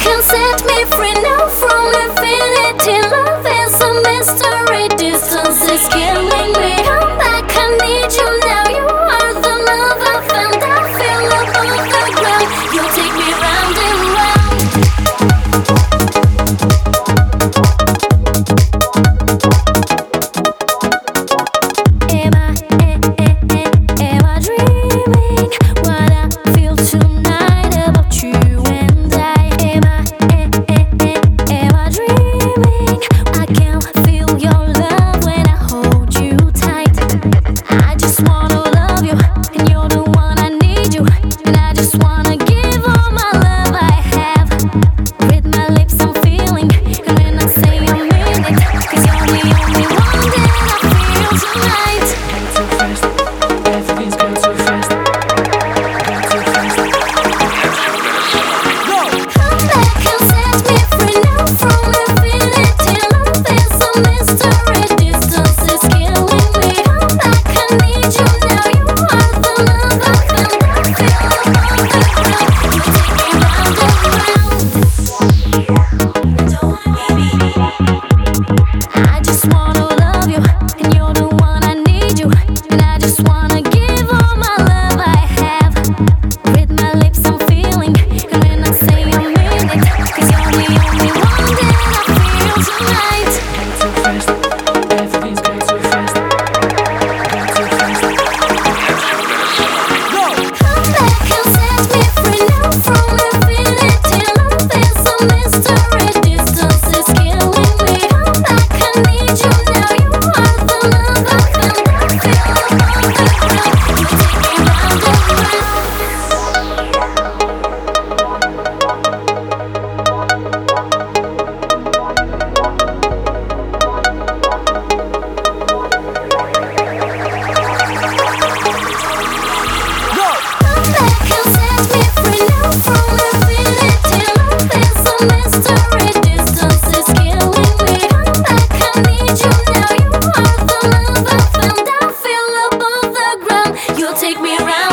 can set me free now from infinity. Love is a mystery, distance is killing me. Come back, I need you now. You are the love I found. I feel the ground. You take me round and round. take me around.